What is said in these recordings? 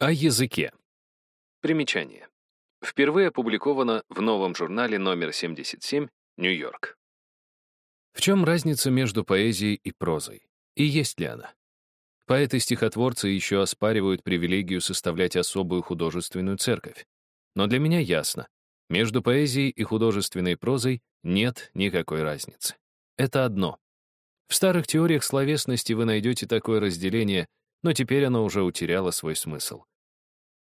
О языке. Примечание. Впервые опубликовано в новом журнале номер 77, Нью-Йорк. В чем разница между поэзией и прозой? И есть ли она? Поэты-стихотворцы еще оспаривают привилегию составлять особую художественную церковь. Но для меня ясно, между поэзией и художественной прозой нет никакой разницы. Это одно. В старых теориях словесности вы найдете такое разделение, но теперь оно уже утеряло свой смысл.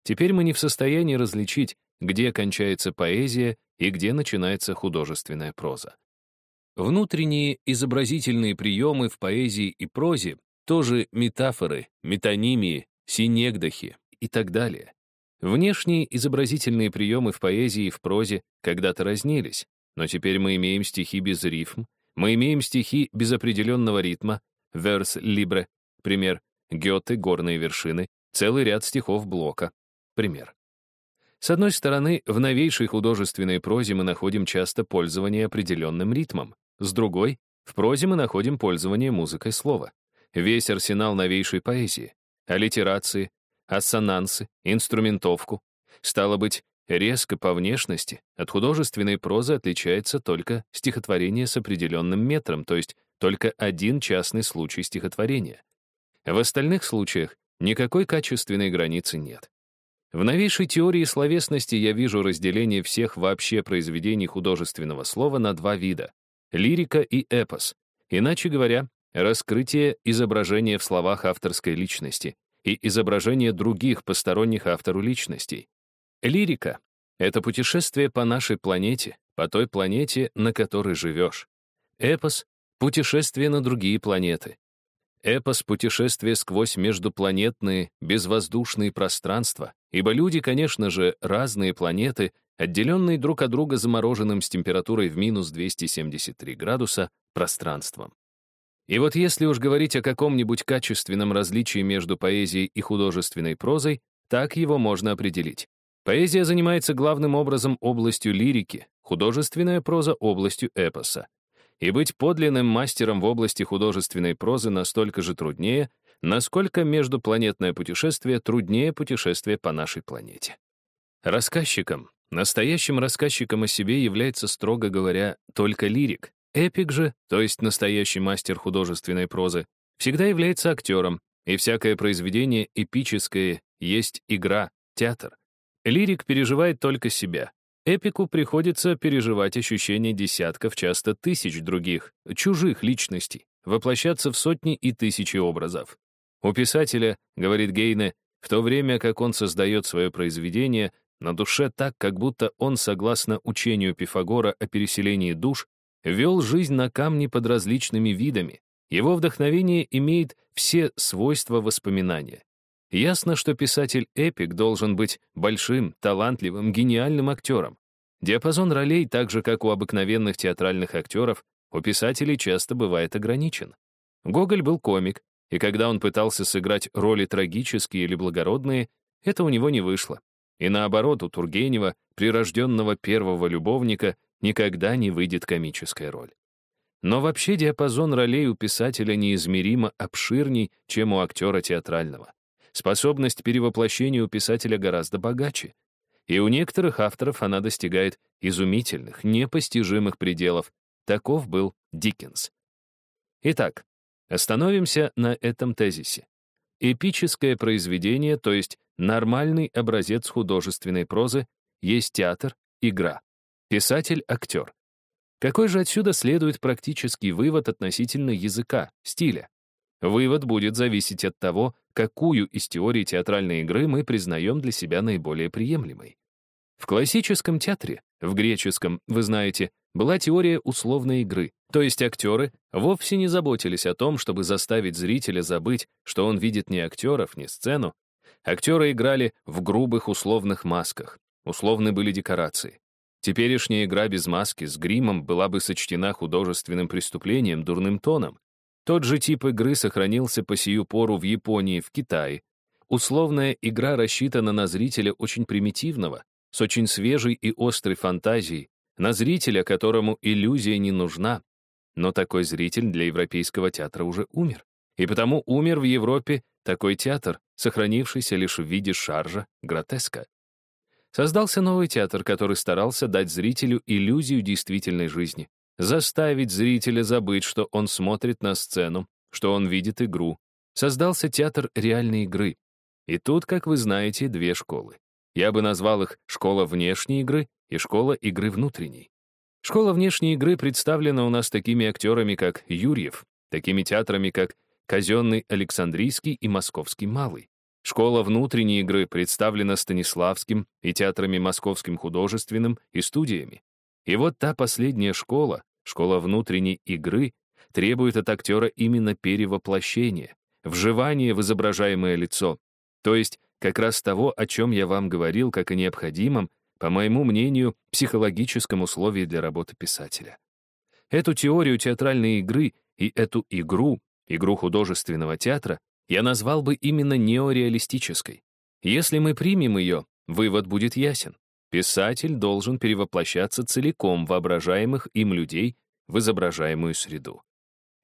Теперь мы не в состоянии различить, где кончается поэзия и где начинается художественная проза. Внутренние изобразительные приемы в поэзии и прозе тоже метафоры, метонимии, синегдохи и так далее. Внешние изобразительные приемы в поэзии и в прозе когда-то разнились, но теперь мы имеем стихи без рифм, мы имеем стихи без определенного ритма, верс либре, пример, Гёте, горные вершины, целый ряд стихов Блока, пример. С одной стороны, в новейшей художественной прозе мы находим часто пользование определенным ритмом. С другой, в прозе мы находим пользование музыкой слова. Весь арсенал новейшей поэзии. Аллитерации, ассонансы, инструментовку. Стало быть, резко по внешности от художественной прозы отличается только стихотворение с определенным метром, то есть только один частный случай стихотворения. В остальных случаях никакой качественной границы нет. В новейшей теории словесности я вижу разделение всех вообще произведений художественного слова на два вида — лирика и эпос. Иначе говоря, раскрытие изображения в словах авторской личности и изображение других посторонних автору личностей. Лирика — это путешествие по нашей планете, по той планете, на которой живешь. Эпос — путешествие на другие планеты. Эпос — путешествие сквозь междупланетные, безвоздушные пространства, ибо люди, конечно же, разные планеты, отделенные друг от друга замороженным с температурой в минус 273 градуса пространством. И вот если уж говорить о каком-нибудь качественном различии между поэзией и художественной прозой, так его можно определить. Поэзия занимается главным образом областью лирики, художественная проза — областью эпоса и быть подлинным мастером в области художественной прозы настолько же труднее, насколько междупланетное путешествие труднее путешествия по нашей планете. Рассказчиком, настоящим рассказчиком о себе является, строго говоря, только лирик. Эпик же, то есть настоящий мастер художественной прозы, всегда является актером, и всякое произведение эпическое есть игра, театр. Лирик переживает только себя, Эпику приходится переживать ощущения десятков, часто тысяч других, чужих личностей, воплощаться в сотни и тысячи образов. У писателя, говорит Гейне, в то время как он создает свое произведение, на душе так, как будто он, согласно учению Пифагора о переселении душ, вел жизнь на камне под различными видами. Его вдохновение имеет все свойства воспоминания. Ясно, что писатель-эпик должен быть большим, талантливым, гениальным актером. Диапазон ролей, так же, как у обыкновенных театральных актеров, у писателей часто бывает ограничен. Гоголь был комик, и когда он пытался сыграть роли трагические или благородные, это у него не вышло. И наоборот, у Тургенева, прирожденного первого любовника, никогда не выйдет комическая роль. Но вообще диапазон ролей у писателя неизмеримо обширней, чем у актера театрального. Способность перевоплощения у писателя гораздо богаче. И у некоторых авторов она достигает изумительных, непостижимых пределов. Таков был Диккенс. Итак, остановимся на этом тезисе. Эпическое произведение, то есть нормальный образец художественной прозы, есть театр, игра. Писатель — актер. Какой же отсюда следует практический вывод относительно языка, стиля? Вывод будет зависеть от того, какую из теорий театральной игры мы признаем для себя наиболее приемлемой. В классическом театре, в греческом, вы знаете, была теория условной игры, то есть актеры вовсе не заботились о том, чтобы заставить зрителя забыть, что он видит не актеров, не сцену. Актеры играли в грубых условных масках, условны были декорации. Теперешняя игра без маски с гримом была бы сочтена художественным преступлением, дурным тоном. Тот же тип игры сохранился по сию пору в Японии, в Китае. Условная игра рассчитана на зрителя очень примитивного, с очень свежей и острой фантазией, на зрителя, которому иллюзия не нужна. Но такой зритель для европейского театра уже умер. И потому умер в Европе такой театр, сохранившийся лишь в виде шаржа, гротеска. Создался новый театр, который старался дать зрителю иллюзию действительной жизни, заставить зрителя забыть, что он смотрит на сцену, что он видит игру. Создался театр реальной игры. И тут, как вы знаете, две школы. Я бы назвал их «школа внешней игры» и «школа игры внутренней». Школа внешней игры представлена у нас такими актерами, как Юрьев, такими театрами, как Казенный Александрийский и Московский Малый. Школа внутренней игры представлена Станиславским и театрами Московским художественным и студиями. И вот та последняя школа, школа внутренней игры, требует от актера именно перевоплощения, вживания в изображаемое лицо, то есть как раз того, о чем я вам говорил, как о необходимом, по моему мнению, психологическом условии для работы писателя. Эту теорию театральной игры и эту игру, игру художественного театра, я назвал бы именно неореалистической. Если мы примем ее, вывод будет ясен. Писатель должен перевоплощаться целиком воображаемых им людей в изображаемую среду.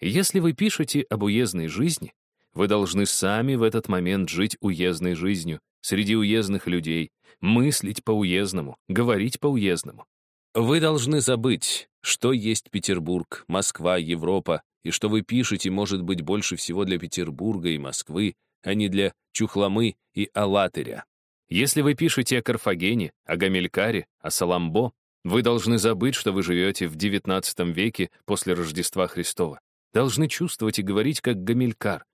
Если вы пишете об уездной жизни, вы должны сами в этот момент жить уездной жизнью, среди уездных людей, мыслить по-уездному, говорить по-уездному. Вы должны забыть, что есть Петербург, Москва, Европа, и что вы пишете, может быть, больше всего для Петербурга и Москвы, а не для Чухламы и Алатыря. Если вы пишете о Карфагене, о Гамилькаре, о Саламбо, вы должны забыть, что вы живете в XIX веке после Рождества Христова. Должны чувствовать и говорить как Гамилькар.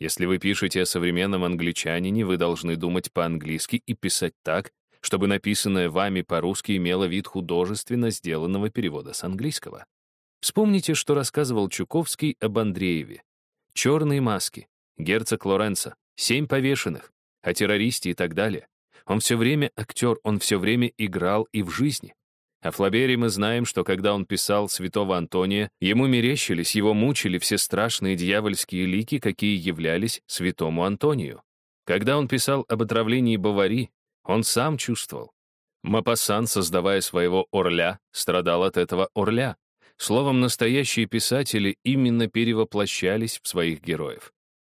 Если вы пишете о современном англичанине, вы должны думать по-английски и писать так, чтобы написанное вами по-русски имело вид художественно сделанного перевода с английского. Вспомните, что рассказывал Чуковский об Андрееве. «Черные маски», «Герцог Лоренцо», «Семь повешенных», о террористе и так далее. Он все время актер, он все время играл и в жизни. О Флабере мы знаем, что когда он писал святого Антония, ему мерещились, его мучили все страшные дьявольские лики, какие являлись святому Антонию. Когда он писал об отравлении Бавари, он сам чувствовал. Мапассан, создавая своего Орля, страдал от этого Орля. Словом, настоящие писатели именно перевоплощались в своих героев.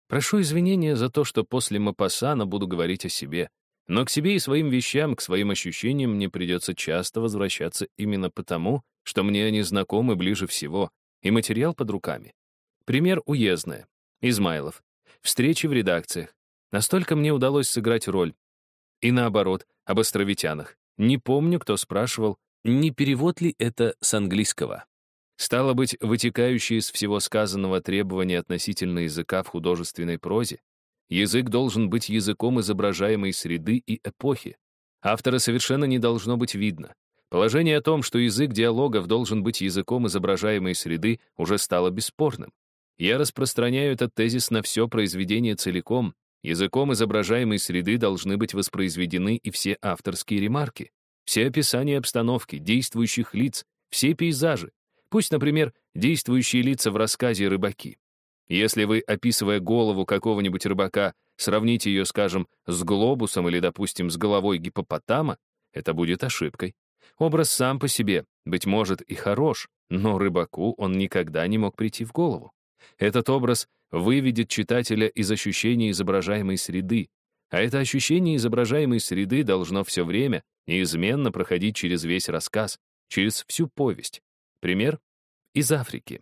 Прошу извинения за то, что после Мапассана буду говорить о себе. Но к себе и своим вещам, к своим ощущениям мне придется часто возвращаться именно потому, что мне они знакомы ближе всего, и материал под руками. Пример уездная. Измайлов. Встречи в редакциях. Настолько мне удалось сыграть роль. И наоборот, об островитянах. Не помню, кто спрашивал, не перевод ли это с английского. Стало быть, вытекающие из всего сказанного требования относительно языка в художественной прозе, язык должен быть языком изображаемой среды и эпохи. Автора совершенно не должно быть видно. Положение о том, что язык диалогов должен быть языком изображаемой среды, уже стало бесспорным. Я распространяю этот тезис на все произведение целиком. Языком изображаемой среды должны быть воспроизведены и все авторские ремарки, все описания обстановки, действующих лиц, все пейзажи, Пусть, например, действующие лица в рассказе «Рыбаки». Если вы, описывая голову какого-нибудь рыбака, сравните ее, скажем, с глобусом или, допустим, с головой гипопотама, это будет ошибкой. Образ сам по себе, быть может, и хорош, но рыбаку он никогда не мог прийти в голову. Этот образ выведет читателя из ощущения изображаемой среды, а это ощущение изображаемой среды должно все время неизменно проходить через весь рассказ, через всю повесть. Пример из Африки.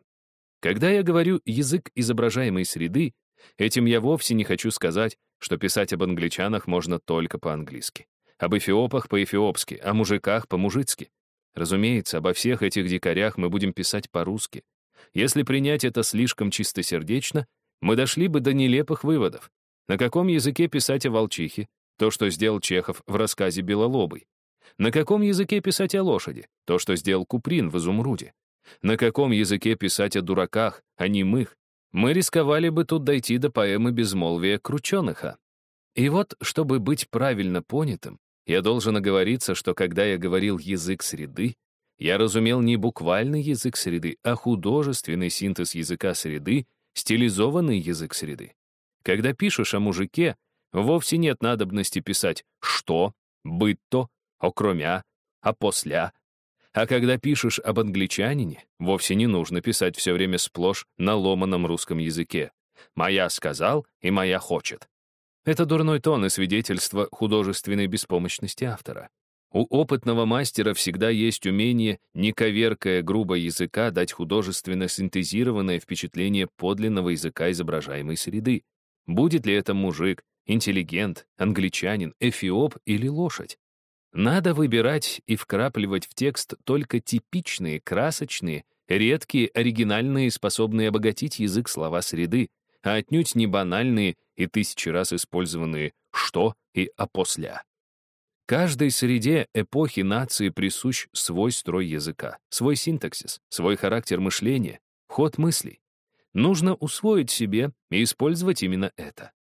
Когда я говорю «язык изображаемой среды», этим я вовсе не хочу сказать, что писать об англичанах можно только по-английски, об эфиопах по-эфиопски, о мужиках по-мужицки. Разумеется, обо всех этих дикарях мы будем писать по-русски. Если принять это слишком чистосердечно, мы дошли бы до нелепых выводов. На каком языке писать о волчихе? То, что сделал Чехов в рассказе «Белолобый». На каком языке писать о лошади? То, что сделал Куприн в «Изумруде». На каком языке писать о дураках, о немых? Мы рисковали бы тут дойти до поэмы «Безмолвие Крученыха». И вот, чтобы быть правильно понятым, я должен оговориться, что когда я говорил «язык среды», я разумел не буквальный язык среды, а художественный синтез языка среды, стилизованный язык среды. Когда пишешь о мужике, вовсе нет надобности писать «что», «быть-то», окромя, а посля. А когда пишешь об англичанине, вовсе не нужно писать все время сплошь на ломаном русском языке. «моя сказал» и «моя хочет». Это дурной тон и свидетельство художественной беспомощности автора. У опытного мастера всегда есть умение, не коверкая грубо языка, дать художественно синтезированное впечатление подлинного языка изображаемой среды. Будет ли это мужик, интеллигент, англичанин, эфиоп или лошадь? Надо выбирать и вкрапливать в текст только типичные, красочные, редкие, оригинальные, способные обогатить язык слова среды, а отнюдь не банальные и тысячи раз использованные «что» и «опосля». Каждой среде эпохи нации присущ свой строй языка, свой синтаксис, свой характер мышления, ход мыслей. Нужно усвоить себе и использовать именно это.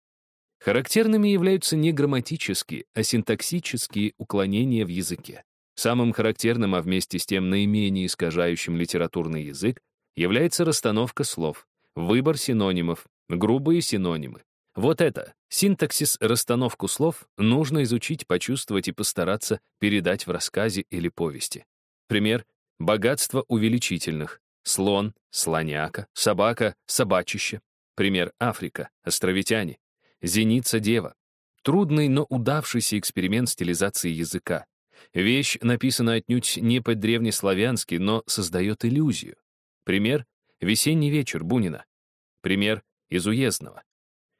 Характерными являются не грамматические, а синтаксические уклонения в языке. Самым характерным, а вместе с тем наименее искажающим литературный язык, является расстановка слов, выбор синонимов, грубые синонимы. Вот это, синтаксис, расстановку слов, нужно изучить, почувствовать и постараться передать в рассказе или повести. Пример — богатство увеличительных, слон, слоняка, собака, собачище. Пример — Африка, островитяне, зеница-дева. Трудный, но удавшийся эксперимент стилизации языка. Вещь написана отнюдь не по-древнеславянски, но создает иллюзию. Пример — «Весенний вечер» Бунина. Пример из уездного.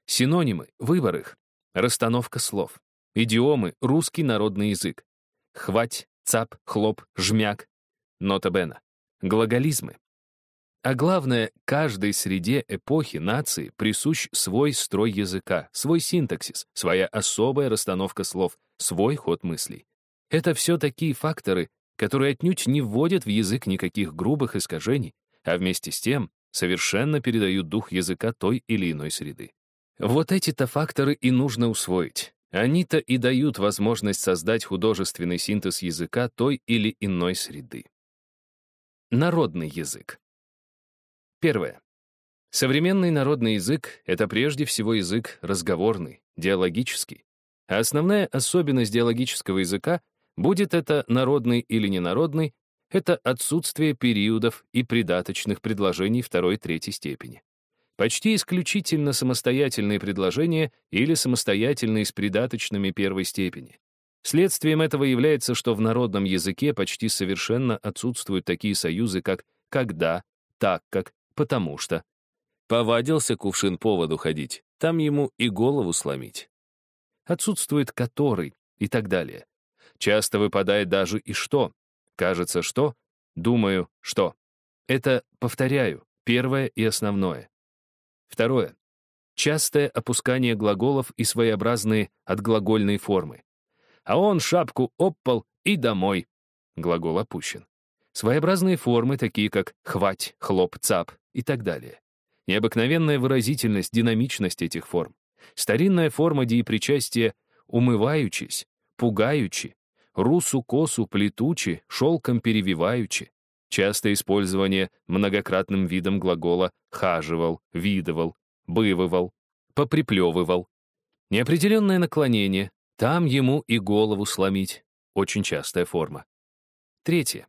Синонимы, выбор их. Расстановка слов. Идиомы, русский народный язык. Хвать, цап, хлоп, жмяк. Нота бена. Глаголизмы. А главное, каждой среде эпохи нации присущ свой строй языка, свой синтаксис, своя особая расстановка слов, свой ход мыслей. Это все такие факторы, которые отнюдь не вводят в язык никаких грубых искажений, а вместе с тем совершенно передают дух языка той или иной среды. Вот эти-то факторы и нужно усвоить. Они-то и дают возможность создать художественный синтез языка той или иной среды. Народный язык. Первое. Современный народный язык — это прежде всего язык разговорный, диалогический. А основная особенность диалогического языка Будет это народный или ненародный, это отсутствие периодов и придаточных предложений второй-третьей степени. Почти исключительно самостоятельные предложения или самостоятельные с придаточными первой степени. Следствием этого является, что в народном языке почти совершенно отсутствуют такие союзы, как «когда», «так как», «потому что». Повадился кувшин по воду ходить, там ему и голову сломить. Отсутствует «который» и так далее. Часто выпадает даже и что. Кажется, что, думаю, что. Это, повторяю, первое и основное. Второе. Частое опускание глаголов и своеобразные отглагольные формы. А он шапку оппал и домой. Глагол опущен. Своеобразные формы, такие как «хвать», «хлоп», «цап» и так далее. Необыкновенная выразительность, динамичность этих форм. Старинная форма деепричастия «умываючись», «пугаючи», русу косу плетучи, шелком перевиваючи. Частое использование многократным видом глагола «хаживал», «видывал», «бывывал», «поприплевывал». Неопределенное наклонение, там ему и голову сломить. Очень частая форма. Третье.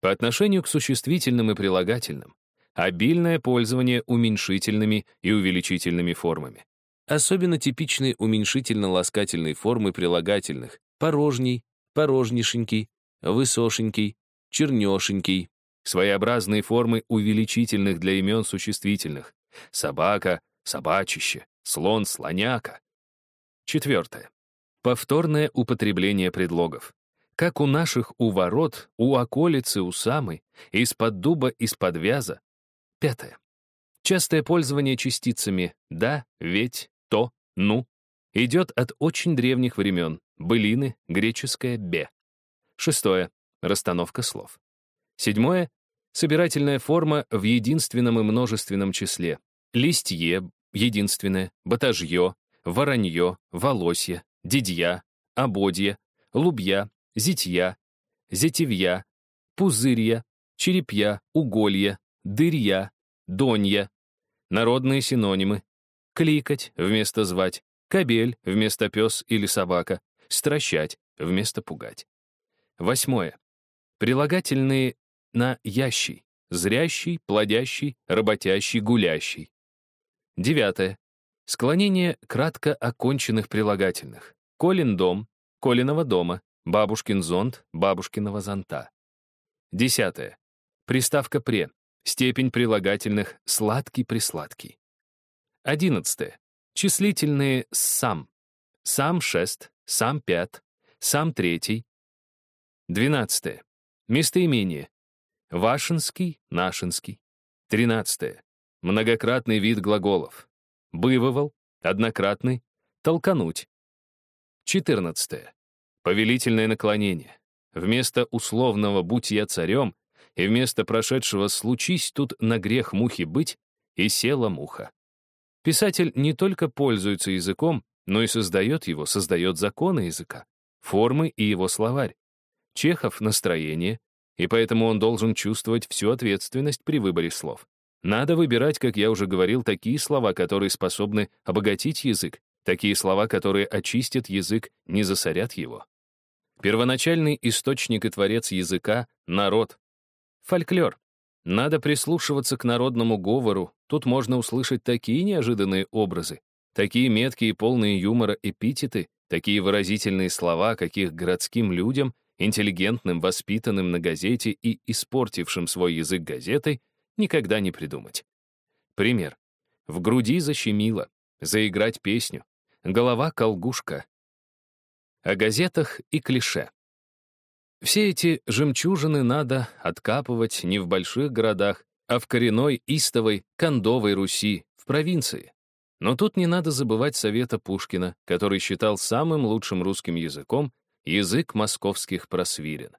По отношению к существительным и прилагательным. Обильное пользование уменьшительными и увеличительными формами. Особенно типичны уменьшительно-ласкательные формы прилагательных, порожней, порожнишенький, высошенький, чернешенький, своеобразные формы увеличительных для имен существительных. Собака, собачище, слон, слоняка. Четвертое. Повторное употребление предлогов. Как у наших у ворот, у околицы, у самой, из-под дуба, из-под вяза. Пятое. Частое пользование частицами «да», «ведь», «то», «ну» идет от очень древних времен, былины, греческое «бе». Шестое — расстановка слов. Седьмое — собирательная форма в единственном и множественном числе. Листье — единственное, батажье, воронье, волосье, дидья, ободье, лубья, зитья, зетевья, пузырья, черепья, уголья, дырья, донья. Народные синонимы. Кликать вместо звать, кобель вместо пес или собака, стращать вместо пугать. Восьмое. Прилагательные на ящий, зрящий, плодящий, работящий, гулящий. Девятое. Склонение кратко оконченных прилагательных. Колин дом, Колиного дома, бабушкин зонт, бабушкиного зонта. Десятое. Приставка «пре». Степень прилагательных «сладкий-присладкий». Одиннадцатое. Числительные «сам». Сам шест, сам пят, сам третий. Двенадцатое. Местоимение. Вашинский, нашинский. Тринадцатое. Многократный вид глаголов. Бывывал, однократный, толкануть. Четырнадцатое. Повелительное наклонение. Вместо условного «будь я царем» и вместо прошедшего «случись тут на грех мухи быть» и села муха. Писатель не только пользуется языком, но и создает его, создает законы языка, формы и его словарь. Чехов — настроение, и поэтому он должен чувствовать всю ответственность при выборе слов. Надо выбирать, как я уже говорил, такие слова, которые способны обогатить язык, такие слова, которые очистят язык, не засорят его. Первоначальный источник и творец языка — народ. Фольклор. Надо прислушиваться к народному говору, тут можно услышать такие неожиданные образы, такие меткие и полные юмора эпитеты, такие выразительные слова, каких городским людям, интеллигентным, воспитанным на газете и испортившим свой язык газетой, никогда не придумать. Пример. В груди защемило, заиграть песню, голова-колгушка. О газетах и клише. Все эти жемчужины надо откапывать не в больших городах, а в коренной, истовой, кондовой Руси, в провинции. Но тут не надо забывать совета Пушкина, который считал самым лучшим русским языком язык московских просвирен.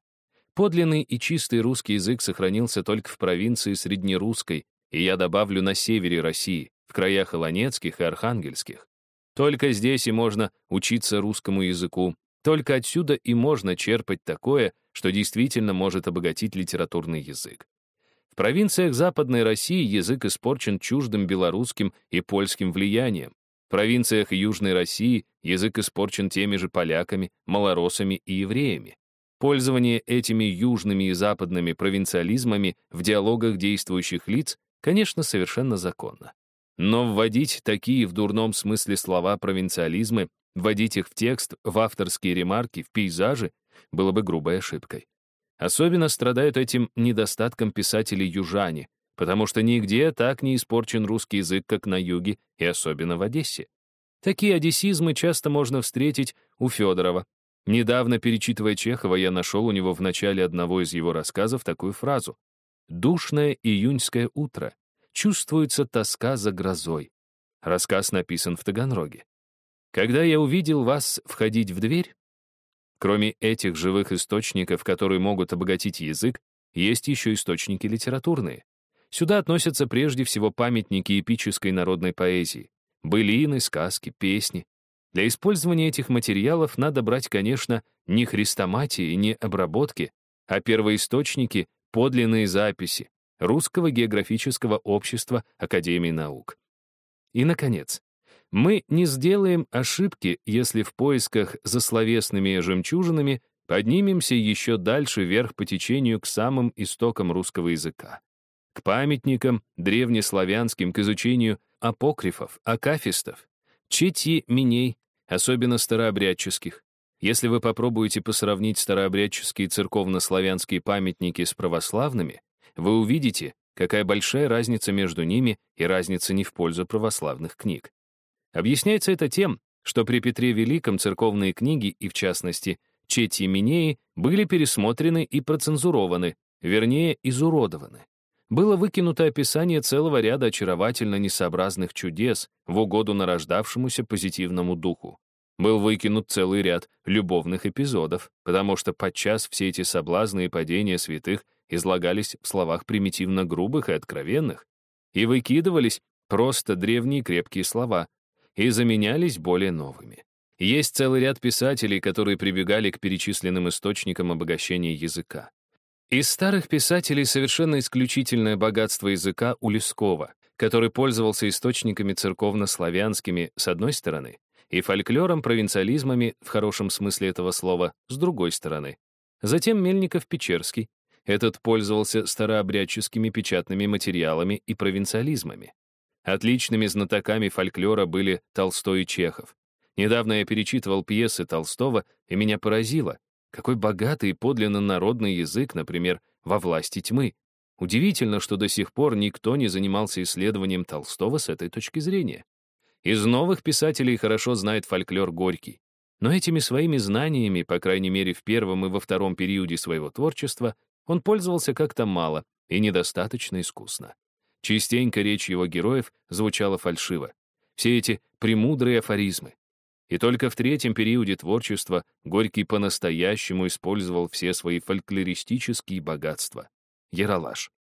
Подлинный и чистый русский язык сохранился только в провинции Среднерусской, и я добавлю на севере России, в краях Илонецких и Архангельских. Только здесь и можно учиться русскому языку, только отсюда и можно черпать такое, что действительно может обогатить литературный язык. В провинциях Западной России язык испорчен чуждым белорусским и польским влиянием. В провинциях Южной России язык испорчен теми же поляками, малоросами и евреями. Пользование этими южными и западными провинциализмами в диалогах действующих лиц, конечно, совершенно законно. Но вводить такие в дурном смысле слова провинциализмы, вводить их в текст, в авторские ремарки, в пейзажи, было бы грубой ошибкой. Особенно страдают этим недостатком писатели-южане, потому что нигде так не испорчен русский язык, как на юге и особенно в Одессе. Такие одессизмы часто можно встретить у Федорова, Недавно, перечитывая Чехова, я нашел у него в начале одного из его рассказов такую фразу. «Душное июньское утро. Чувствуется тоска за грозой». Рассказ написан в Таганроге. «Когда я увидел вас входить в дверь...» Кроме этих живых источников, которые могут обогатить язык, есть еще источники литературные. Сюда относятся прежде всего памятники эпической народной поэзии, былины, сказки, песни, для использования этих материалов надо брать, конечно, не хрестоматии, не обработки, а первоисточники, подлинные записи Русского географического общества Академии наук. И, наконец, мы не сделаем ошибки, если в поисках за словесными жемчужинами поднимемся еще дальше вверх по течению к самым истокам русского языка. К памятникам древнеславянским, к изучению апокрифов, акафистов, четьи миней, особенно старообрядческих. Если вы попробуете посравнить старообрядческие церковно-славянские памятники с православными, вы увидите, какая большая разница между ними и разница не в пользу православных книг. Объясняется это тем, что при Петре Великом церковные книги, и в частности, Чети Минеи, были пересмотрены и процензурованы, вернее, изуродованы. Было выкинуто описание целого ряда очаровательно несообразных чудес в угоду нарождавшемуся позитивному духу. Был выкинут целый ряд любовных эпизодов, потому что подчас все эти соблазны падения святых излагались в словах примитивно грубых и откровенных, и выкидывались просто древние крепкие слова, и заменялись более новыми. Есть целый ряд писателей, которые прибегали к перечисленным источникам обогащения языка. Из старых писателей совершенно исключительное богатство языка у Лескова, который пользовался источниками церковно-славянскими с одной стороны и фольклором-провинциализмами в хорошем смысле этого слова с другой стороны. Затем Мельников-Печерский. Этот пользовался старообрядческими печатными материалами и провинциализмами. Отличными знатоками фольклора были Толстой и Чехов. Недавно я перечитывал пьесы Толстого, и меня поразило, какой богатый и подлинно народный язык, например, «Во власти тьмы». Удивительно, что до сих пор никто не занимался исследованием Толстого с этой точки зрения. Из новых писателей хорошо знает фольклор Горький. Но этими своими знаниями, по крайней мере в первом и во втором периоде своего творчества, он пользовался как-то мало и недостаточно искусно. Частенько речь его героев звучала фальшиво. Все эти премудрые афоризмы. И только в третьем периоде творчества Горький по-настоящему использовал все свои фольклористические богатства. Яралаш.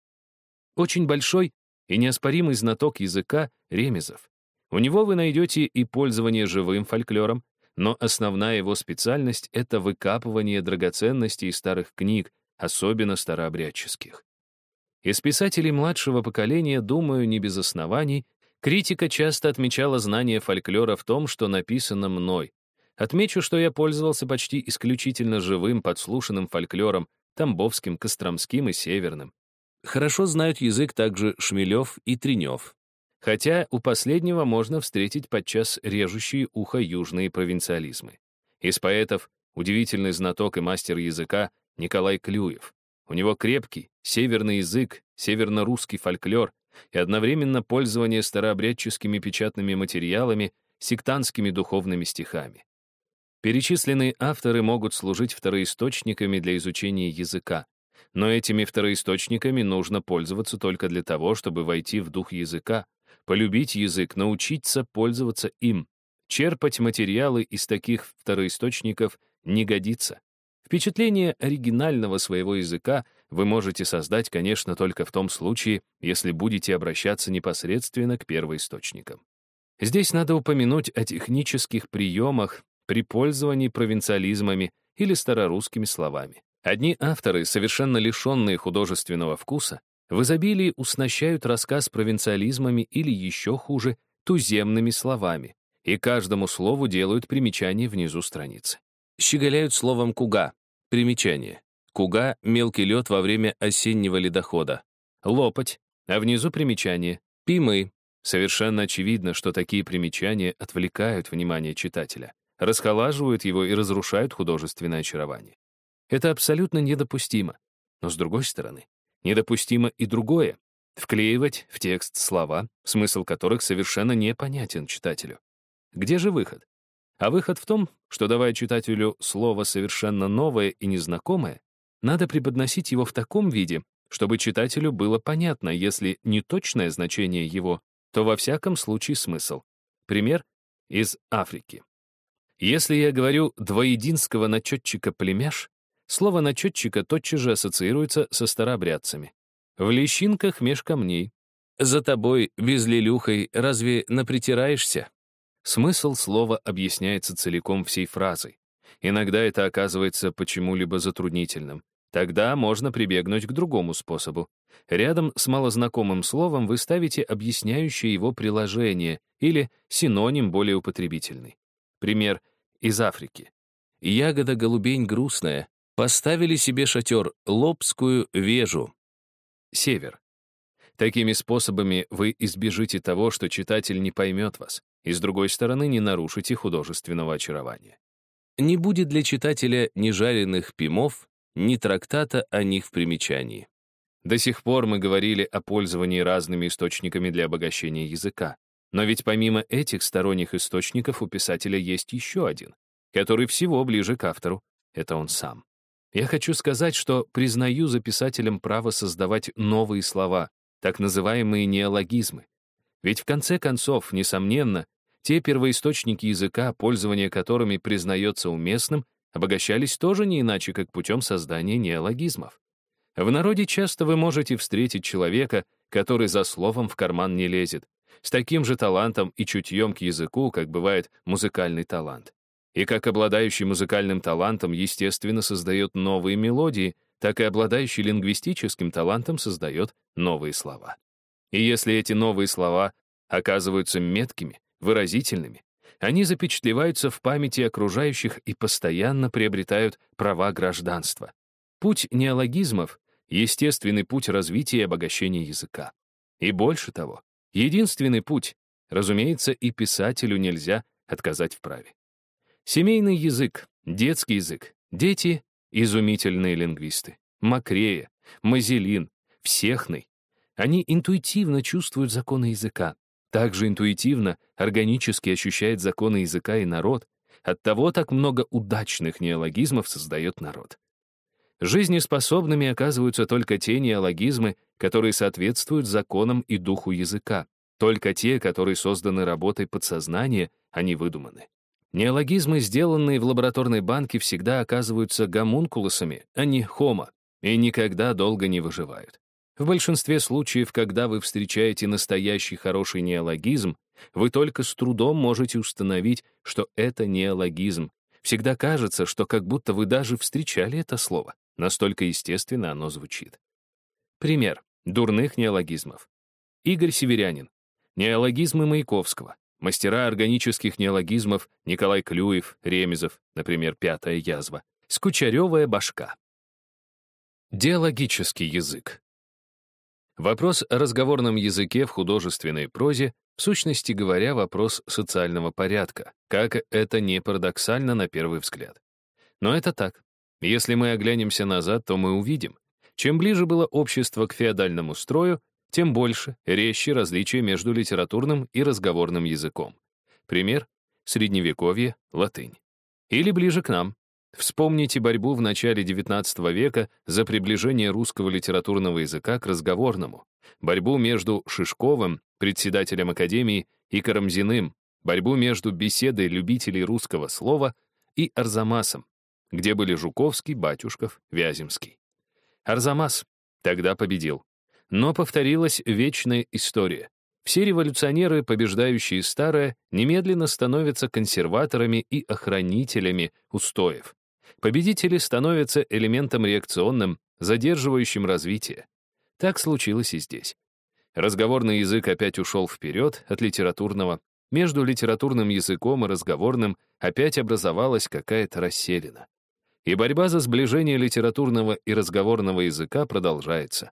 Очень большой и неоспоримый знаток языка Ремезов. У него вы найдете и пользование живым фольклором, но основная его специальность — это выкапывание драгоценностей из старых книг, особенно старообрядческих. Из писателей младшего поколения, думаю, не без оснований, критика часто отмечала знание фольклора в том, что написано мной. Отмечу, что я пользовался почти исключительно живым подслушанным фольклором, тамбовским, костромским и северным. Хорошо знают язык также Шмелев и Тренев. Хотя у последнего можно встретить подчас режущие ухо южные провинциализмы. Из поэтов удивительный знаток и мастер языка Николай Клюев. У него крепкий, северный язык, северно-русский фольклор и одновременно пользование старообрядческими печатными материалами, сектантскими духовными стихами. Перечисленные авторы могут служить второисточниками для изучения языка, но этими второисточниками нужно пользоваться только для того, чтобы войти в дух языка, полюбить язык, научиться пользоваться им. Черпать материалы из таких второисточников не годится. Впечатление оригинального своего языка вы можете создать, конечно, только в том случае, если будете обращаться непосредственно к первоисточникам. Здесь надо упомянуть о технических приемах при пользовании провинциализмами или старорусскими словами. Одни авторы, совершенно лишенные художественного вкуса, в изобилии уснащают рассказ провинциализмами или еще хуже, туземными словами, и каждому слову делают примечание внизу страницы. Щеголяют словом «куга», Примечание. Куга — мелкий лед во время осеннего ледохода. Лопать, а внизу примечание. Пимы. Совершенно очевидно, что такие примечания отвлекают внимание читателя, расхолаживают его и разрушают художественное очарование. Это абсолютно недопустимо. Но с другой стороны, недопустимо и другое — вклеивать в текст слова, смысл которых совершенно непонятен читателю. Где же выход? А выход в том, что, давая читателю слово совершенно новое и незнакомое, надо преподносить его в таком виде, чтобы читателю было понятно, если не точное значение его, то во всяком случае смысл. Пример из Африки. Если я говорю «двоединского начетчика племяш», слово «начетчика» тотчас же ассоциируется со старообрядцами. В лещинках меж камней. За тобой, безлилюхой, разве напритираешься? Смысл слова объясняется целиком всей фразой. Иногда это оказывается почему-либо затруднительным. Тогда можно прибегнуть к другому способу. Рядом с малознакомым словом вы ставите объясняющее его приложение или синоним более употребительный. Пример из Африки. Ягода голубень грустная. Поставили себе шатер, лобскую вежу. Север. Такими способами вы избежите того, что читатель не поймет вас и, с другой стороны, не нарушите художественного очарования. Не будет для читателя ни жареных пимов, ни трактата о них в примечании. До сих пор мы говорили о пользовании разными источниками для обогащения языка. Но ведь помимо этих сторонних источников у писателя есть еще один, который всего ближе к автору. Это он сам. Я хочу сказать, что признаю за писателем право создавать новые слова, так называемые неологизмы. Ведь в конце концов, несомненно, те первоисточники языка, пользование которыми признается уместным, обогащались тоже не иначе, как путем создания неологизмов. В народе часто вы можете встретить человека, который за словом в карман не лезет, с таким же талантом и чутьем к языку, как бывает музыкальный талант. И как обладающий музыкальным талантом, естественно, создает новые мелодии, так и обладающий лингвистическим талантом создает новые слова. И если эти новые слова оказываются меткими, выразительными, они запечатлеваются в памяти окружающих и постоянно приобретают права гражданства. Путь неологизмов — естественный путь развития и обогащения языка. И больше того, Единственный путь. Разумеется, и писателю нельзя отказать в праве. Семейный язык, детский язык, дети — изумительные лингвисты. Макрея, Мазелин, Всехный. Они интуитивно чувствуют законы языка. Также интуитивно, органически ощущает законы языка и народ. Оттого так много удачных неологизмов создает народ. Жизнеспособными оказываются только те неологизмы, которые соответствуют законам и духу языка, только те, которые созданы работой подсознания, а не выдуманы. Неологизмы, сделанные в лабораторной банке, всегда оказываются гомункулусами, а не хомо, и никогда долго не выживают. В большинстве случаев, когда вы встречаете настоящий хороший неологизм, вы только с трудом можете установить, что это неологизм. Всегда кажется, что как будто вы даже встречали это слово. Настолько естественно оно звучит. Пример дурных неологизмов. Игорь Северянин. Неологизмы Маяковского. Мастера органических неологизмов Николай Клюев, Ремезов, например, «Пятая язва». Скучаревая башка. Диалогический язык. Вопрос о разговорном языке в художественной прозе, в сущности говоря, вопрос социального порядка, как это не парадоксально на первый взгляд. Но это так. Если мы оглянемся назад, то мы увидим, чем ближе было общество к феодальному строю, тем больше, резче различия между литературным и разговорным языком. Пример — Средневековье, латынь. Или ближе к нам. Вспомните борьбу в начале XIX века за приближение русского литературного языка к разговорному, борьбу между Шишковым, председателем Академии, и Карамзиным, борьбу между беседой любителей русского слова и Арзамасом, где были Жуковский, Батюшков, Вяземский. Арзамас тогда победил. Но повторилась вечная история. Все революционеры, побеждающие старое, немедленно становятся консерваторами и охранителями устоев. Победители становятся элементом реакционным, задерживающим развитие. Так случилось и здесь. Разговорный язык опять ушел вперед от литературного. Между литературным языком и разговорным опять образовалась какая-то расселена. И борьба за сближение литературного и разговорного языка продолжается.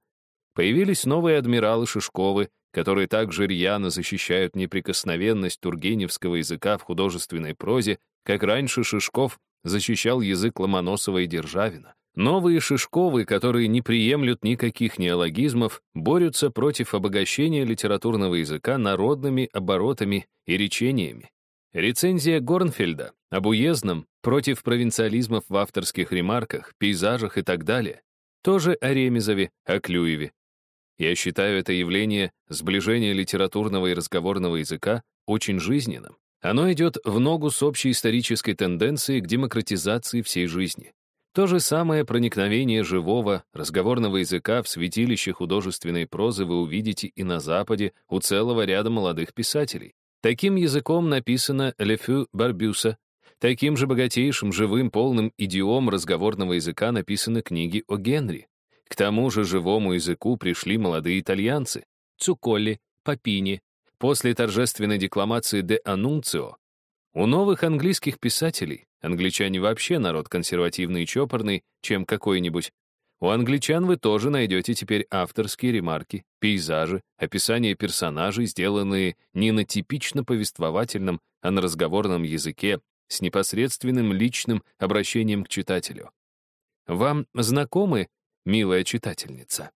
Появились новые адмиралы Шишковы, которые также рьяно защищают неприкосновенность тургеневского языка в художественной прозе, как раньше Шишков защищал язык Ломоносова и Державина. Новые Шишковы, которые не приемлют никаких неологизмов, борются против обогащения литературного языка народными оборотами и речениями. Рецензия Горнфельда об уездном против провинциализмов в авторских ремарках, пейзажах и так далее. Тоже о Ремезове, о Клюеве. Я считаю это явление сближения литературного и разговорного языка очень жизненным. Оно идет в ногу с общей исторической тенденцией к демократизации всей жизни. То же самое проникновение живого, разговорного языка в святилище художественной прозы вы увидите и на Западе у целого ряда молодых писателей. Таким языком написано «Лефю Барбюса», таким же богатейшим, живым, полным идиом разговорного языка написаны книги о Генри. К тому же живому языку пришли молодые итальянцы — Цуколли, Папини. После торжественной декламации «Де Анунцио» у новых английских писателей, англичане вообще народ консервативный и чопорный, чем какой-нибудь, у англичан вы тоже найдете теперь авторские ремарки, пейзажи, описания персонажей, сделанные не на типично повествовательном, а на разговорном языке, с непосредственным личным обращением к читателю. Вам знакомы, милая читательница?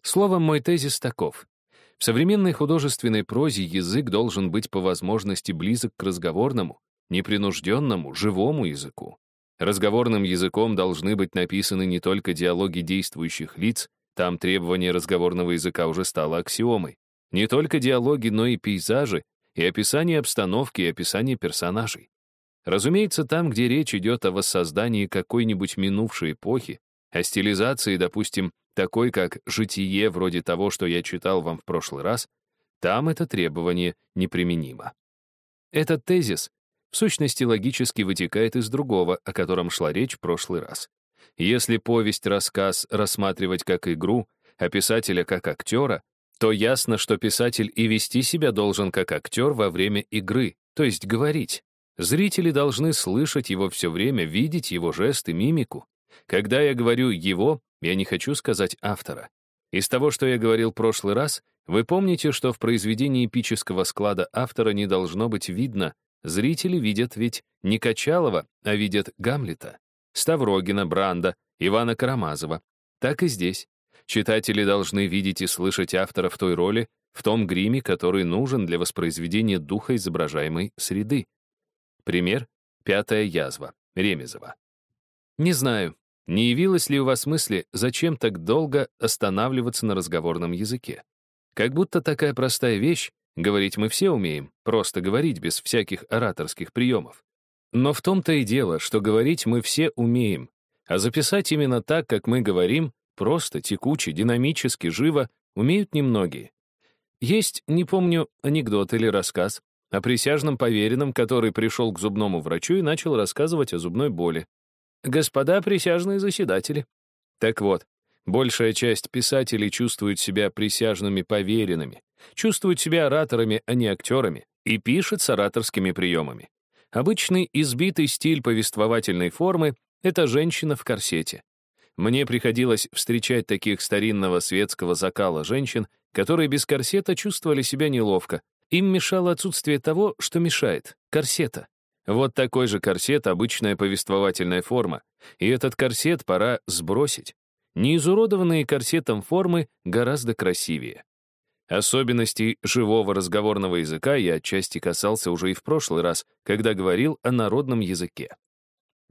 Словом, мой тезис таков. В современной художественной прозе язык должен быть по возможности близок к разговорному, непринужденному, живому языку. Разговорным языком должны быть написаны не только диалоги действующих лиц, там требование разговорного языка уже стало аксиомой, не только диалоги, но и пейзажи, и описание обстановки, и описание персонажей. Разумеется, там, где речь идет о воссоздании какой-нибудь минувшей эпохи, о стилизации, допустим, такой, как «житие», вроде того, что я читал вам в прошлый раз, там это требование неприменимо. Этот тезис в сущности логически вытекает из другого, о котором шла речь в прошлый раз. Если повесть-рассказ рассматривать как игру, а писателя как актера, то ясно, что писатель и вести себя должен как актер во время игры, то есть говорить. Зрители должны слышать его все время, видеть его жесты, мимику. Когда я говорю «его», я не хочу сказать автора. Из того, что я говорил в прошлый раз, вы помните, что в произведении эпического склада автора не должно быть видно, зрители видят ведь не Качалова, а видят Гамлета, Ставрогина, Бранда, Ивана Карамазова. Так и здесь. Читатели должны видеть и слышать автора в той роли, в том гриме, который нужен для воспроизведения духа изображаемой среды. Пример — пятая язва, Ремезова. Не знаю, не явилось ли у вас мысли, зачем так долго останавливаться на разговорном языке? Как будто такая простая вещь, говорить мы все умеем, просто говорить без всяких ораторских приемов. Но в том-то и дело, что говорить мы все умеем, а записать именно так, как мы говорим, просто, текуче, динамически, живо, умеют немногие. Есть, не помню, анекдот или рассказ о присяжном поверенном, который пришел к зубному врачу и начал рассказывать о зубной боли. Господа присяжные заседатели. Так вот, большая часть писателей чувствует себя присяжными поверенными, чувствует себя ораторами, а не актерами, и пишет с ораторскими приемами. Обычный избитый стиль повествовательной формы — это женщина в корсете. Мне приходилось встречать таких старинного светского закала женщин, которые без корсета чувствовали себя неловко. Им мешало отсутствие того, что мешает — корсета. Вот такой же корсет — обычная повествовательная форма. И этот корсет пора сбросить. Неизуродованные корсетом формы гораздо красивее. Особенностей живого разговорного языка я отчасти касался уже и в прошлый раз, когда говорил о народном языке.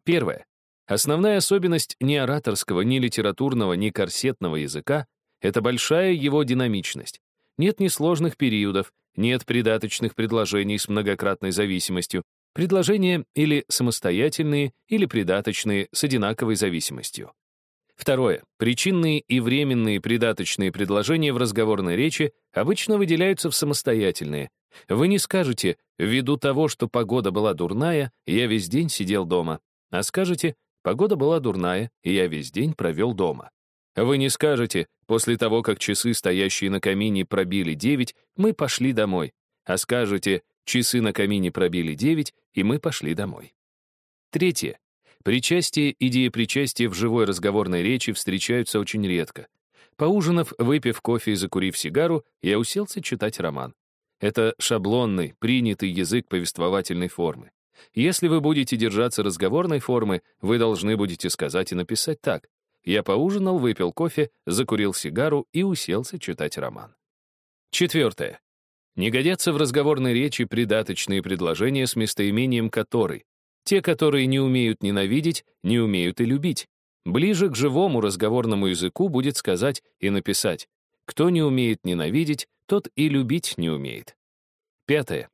Первое. Основная особенность ни ораторского, ни литературного, ни корсетного языка — это большая его динамичность. Нет ни сложных периодов, нет придаточных предложений с многократной зависимостью, предложения или самостоятельные, или придаточные с одинаковой зависимостью. Второе. Причинные и временные придаточные предложения в разговорной речи обычно выделяются в самостоятельные. Вы не скажете «ввиду того, что погода была дурная, я весь день сидел дома», а скажете Погода была дурная, и я весь день провел дома. Вы не скажете, после того, как часы, стоящие на камине, пробили девять, мы пошли домой, а скажете, часы на камине пробили девять, и мы пошли домой. Третье. Причастие и деепричастие в живой разговорной речи встречаются очень редко. Поужинав, выпив кофе и закурив сигару, я уселся читать роман. Это шаблонный, принятый язык повествовательной формы. Если вы будете держаться разговорной формы, вы должны будете сказать и написать так. Я поужинал, выпил кофе, закурил сигару и уселся читать роман. Четвертое. Не годятся в разговорной речи придаточные предложения с местоимением «который». Те, которые не умеют ненавидеть, не умеют и любить. Ближе к живому разговорному языку будет сказать и написать. Кто не умеет ненавидеть, тот и любить не умеет. Пятое.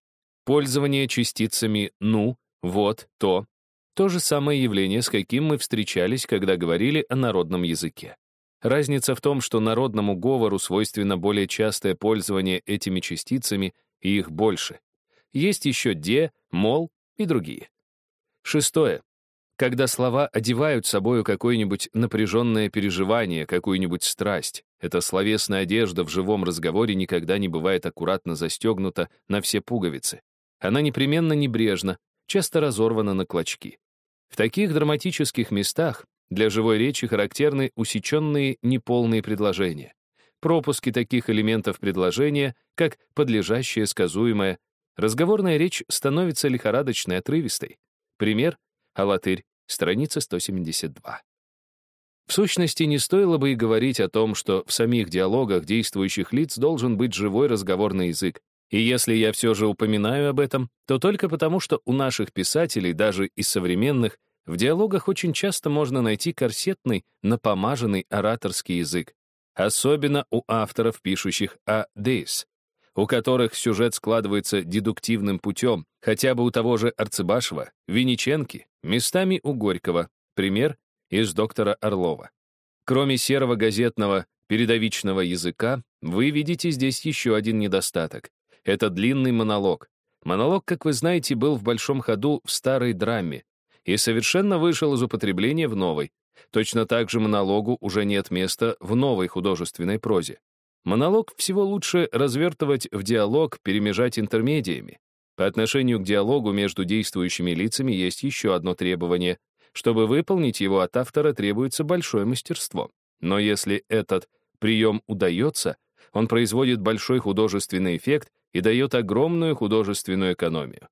Пользование частицами «ну», «вот», «то» — то же самое явление, с каким мы встречались, когда говорили о народном языке. Разница в том, что народному говору свойственно более частое пользование этими частицами, и их больше. Есть еще «де», «мол» и другие. Шестое. Когда слова одевают собою какое-нибудь напряженное переживание, какую-нибудь страсть, эта словесная одежда в живом разговоре никогда не бывает аккуратно застегнута на все пуговицы. Она непременно небрежна, часто разорвана на клочки. В таких драматических местах для живой речи характерны усеченные неполные предложения. Пропуски таких элементов предложения, как подлежащее, сказуемое. Разговорная речь становится лихорадочной, отрывистой. Пример — Алатырь, страница 172. В сущности, не стоило бы и говорить о том, что в самих диалогах действующих лиц должен быть живой разговорный язык. И если я все же упоминаю об этом, то только потому, что у наших писателей, даже и современных, в диалогах очень часто можно найти корсетный, напомаженный ораторский язык. Особенно у авторов, пишущих о «this», у которых сюжет складывается дедуктивным путем, хотя бы у того же Арцебашева, Винниченки, местами у Горького. Пример из доктора Орлова. Кроме серого газетного передовичного языка, вы видите здесь еще один недостаток. Это длинный монолог. Монолог, как вы знаете, был в большом ходу в старой драме и совершенно вышел из употребления в новой. Точно так же монологу уже нет места в новой художественной прозе. Монолог всего лучше развертывать в диалог, перемежать интермедиями. По отношению к диалогу между действующими лицами есть еще одно требование. Чтобы выполнить его от автора требуется большое мастерство. Но если этот прием удается, он производит большой художественный эффект и дает огромную художественную экономию.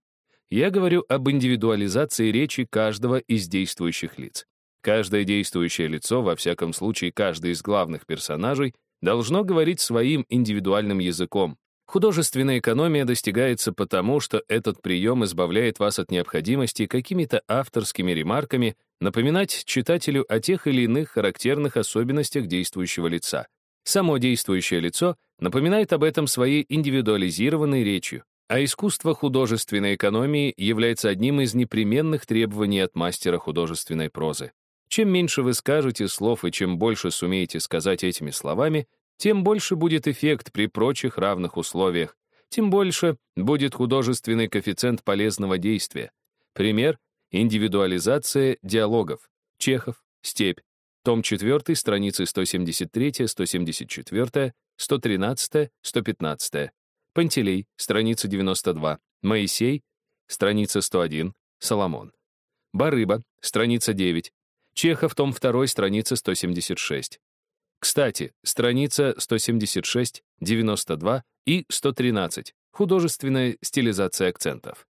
Я говорю об индивидуализации речи каждого из действующих лиц. Каждое действующее лицо, во всяком случае каждый из главных персонажей, должно говорить своим индивидуальным языком. Художественная экономия достигается потому, что этот прием избавляет вас от необходимости какими-то авторскими ремарками напоминать читателю о тех или иных характерных особенностях действующего лица. Само действующее лицо напоминает об этом своей индивидуализированной речью, а искусство художественной экономии является одним из непременных требований от мастера художественной прозы. Чем меньше вы скажете слов и чем больше сумеете сказать этими словами, тем больше будет эффект при прочих равных условиях, тем больше будет художественный коэффициент полезного действия. Пример — индивидуализация диалогов. Чехов, Степь. Том 4, страницы 173, 174, 113, 115. Пантелей, страница 92. Моисей, страница 101. Соломон. Барыба, страница 9. Чехов, том 2, страница 176. Кстати, страница 176, 92 и 113. Художественная стилизация акцентов.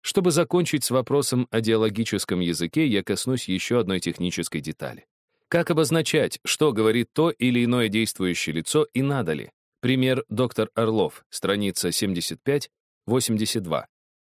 Чтобы закончить с вопросом о диалогическом языке, я коснусь еще одной технической детали. Как обозначать, что говорит то или иное действующее лицо и надо ли? Пример доктор Орлов, страница 75-82.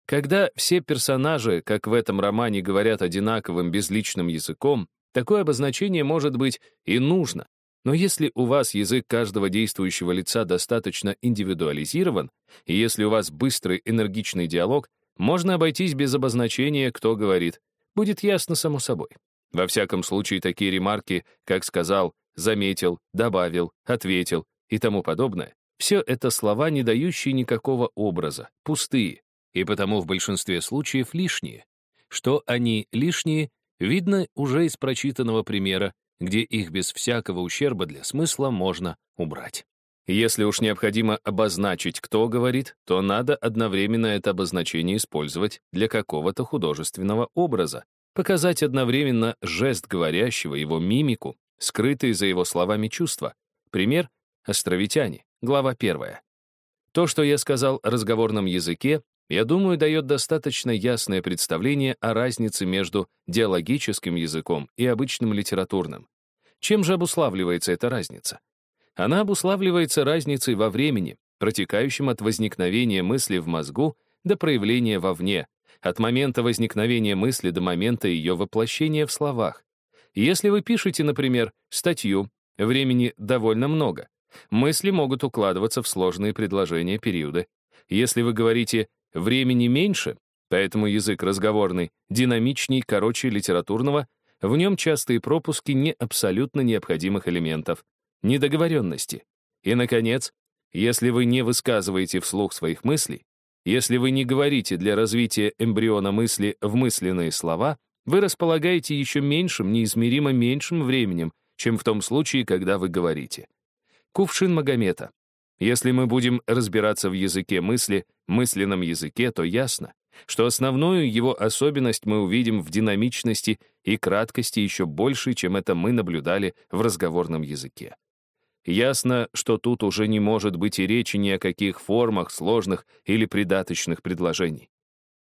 Когда все персонажи, как в этом романе, говорят одинаковым безличным языком, такое обозначение может быть и нужно. Но если у вас язык каждого действующего лица достаточно индивидуализирован, и если у вас быстрый энергичный диалог, можно обойтись без обозначения, кто говорит. Будет ясно само собой. Во всяком случае, такие ремарки, как сказал, заметил, добавил, ответил и тому подобное, все это слова, не дающие никакого образа, пустые, и потому в большинстве случаев лишние. Что они лишние, видно уже из прочитанного примера, где их без всякого ущерба для смысла можно убрать. Если уж необходимо обозначить, кто говорит, то надо одновременно это обозначение использовать для какого-то художественного образа, показать одновременно жест говорящего, его мимику, скрытые за его словами чувства. Пример — островитяне, глава первая. То, что я сказал о разговорном языке, я думаю, дает достаточно ясное представление о разнице между диалогическим языком и обычным литературным. Чем же обуславливается эта разница? Она обуславливается разницей во времени, протекающим от возникновения мысли в мозгу до проявления вовне, от момента возникновения мысли до момента ее воплощения в словах. Если вы пишете, например, статью, времени довольно много. Мысли могут укладываться в сложные предложения периоды. Если вы говорите Времени меньше, поэтому язык разговорный динамичней, короче литературного, в нем частые пропуски не абсолютно необходимых элементов, недоговоренности. И, наконец, если вы не высказываете вслух своих мыслей, если вы не говорите для развития эмбриона мысли в мысленные слова, вы располагаете еще меньшим, неизмеримо меньшим временем, чем в том случае, когда вы говорите. Кувшин Магомета. Если мы будем разбираться в языке мысли, мысленном языке, то ясно, что основную его особенность мы увидим в динамичности и краткости еще больше, чем это мы наблюдали в разговорном языке. Ясно, что тут уже не может быть и речи ни о каких формах сложных или придаточных предложений.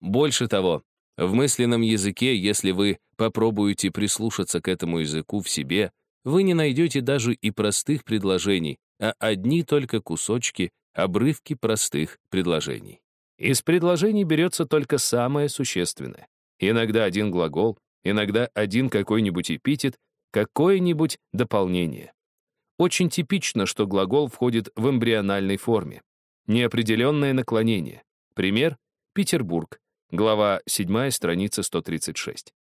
Больше того, в мысленном языке, если вы попробуете прислушаться к этому языку в себе, вы не найдете даже и простых предложений, а одни только кусочки, обрывки простых предложений. Из предложений берется только самое существенное. Иногда один глагол, иногда один какой-нибудь эпитет, какое-нибудь дополнение. Очень типично, что глагол входит в эмбриональной форме. Неопределенное наклонение. Пример — Петербург, глава 7, страница 136.